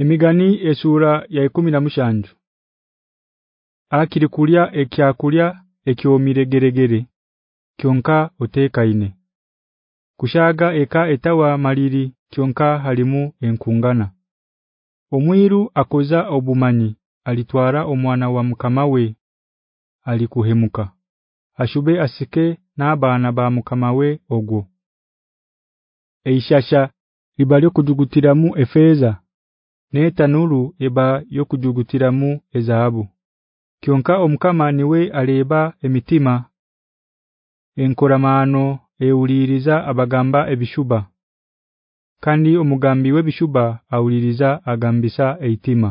Emigani esura ya 10 na mushanju. Akiri kulya ekya kulya ekyomiregeregere. Kyonka otekaine. Kushaga eka etawa maliri kyonka halimu enkungana. Omwiru akoza obumanyi alitwara omwana wa mukamawe alikuhemuka. Ashube asike n'abana ba mukamawe ogwo. Eishasha libali kujugutiramu efeza netanuru eba yokujugutiramu ezaabu kyonka omkama niwe aleba emitima enkoramano euliriza abagamba ebishuba kandi omugambi webishuba auliriza agambisa eitima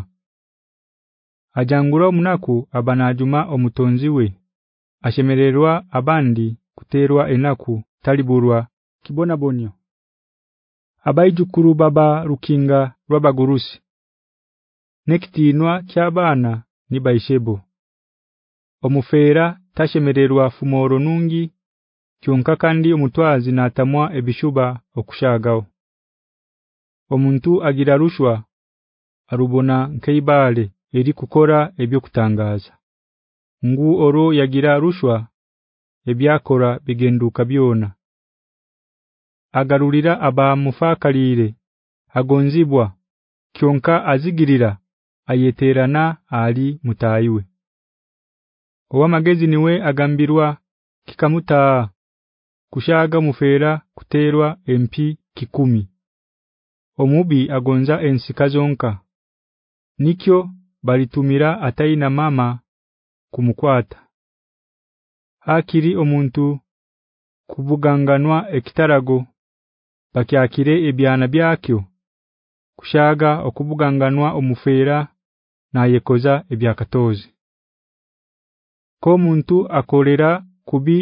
ajangura omunaku abanajuma omutonziwe ashemererwa abandi kuterwa enaku taliburwa kibona bonyo abaijukuru baba rukinga rwabagurusi nekitinwa kyabana baishebo omufera tashemererwa fumoro nungi kyonka kandi omutwazi natamwa ebishuba okushagawo omuntu agira rushwa arubona nkeibale eri kukora ebyo kutangaza ngu oro yagira rushwa ebyakora bigenduka byona agarulira abamufakalire agonzibwa kyonka azigirira ayeterana ali mutayiwe owa magezi niwe agambirwa kikamuta kushaga mufera kuterwa MP kikumi omubi agonza ensikazonka nikyo balitumira ataina mama kumukwata hakiri omuntu kubuganganwa ekitarago bakyakire ebyana byakyo kushaga okubuganganwa omufera nayekoza ebyakatozi ko muntu akolera kubi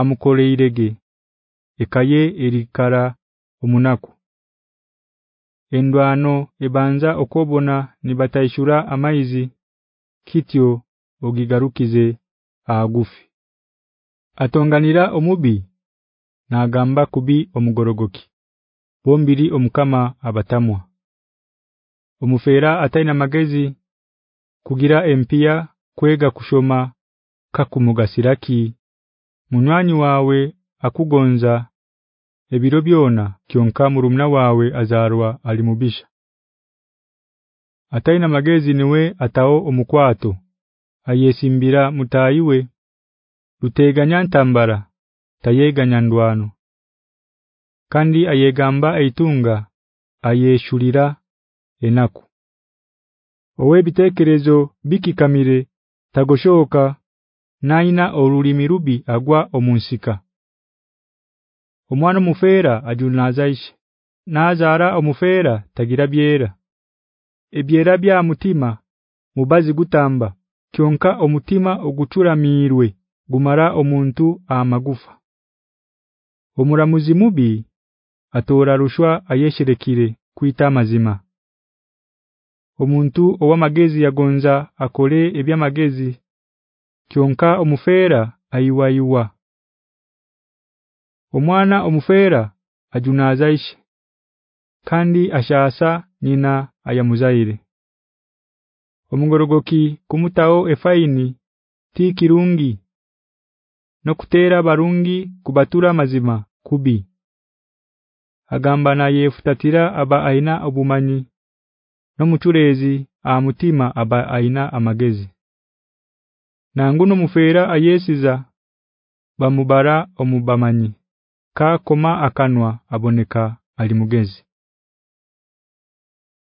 amukoleirege ekaye erikara omunaku endwano ebanza okobona nibataishura amaizi kityo ogigarukize agufi atonganira omubi nagamba kubi omugorogoki bombiri omukama abatamwa omufera ataina magezi kugira empia kwega kushoma kakumugasiraki munywanyi wawe akugonza ebiro byona kyonka murumna wawe azarwa alimubisha ataina magezi niwe atao omukwato ayesimbira mutayiwe ruteganya ntambara tayeganya ndwano kandi ayegamba eitunga ayeshulira enaku owebitekerezo bikikamire tagoshoka naina olulimi rubi agwa omunsika omwana mufera ajunazaishi nazara omufera tagira byera ebyera bya mutima mubazi gutamba kyonka omutima ogucuramirwe gumara omuntu amagufa omuramuzi mubi atora rushwa ayeshirekire kuita mazima Omuntu owamagezi yagonza akole ebyamagezi kyonka omufera ayiwayiwa Omwana omufera ajunazaishe kandi ashasa nina ayamuzaire Omungorogoki kumutao efaini kirungi nokutera barungi kubatura mazima kubi agamba na yefutatira aba aina obumanyi nomuchurezi amutima aba aina amagezi nanguno mufera ayesiza bamubara omubamanyi kakoma akanwa aboneka ali mugezi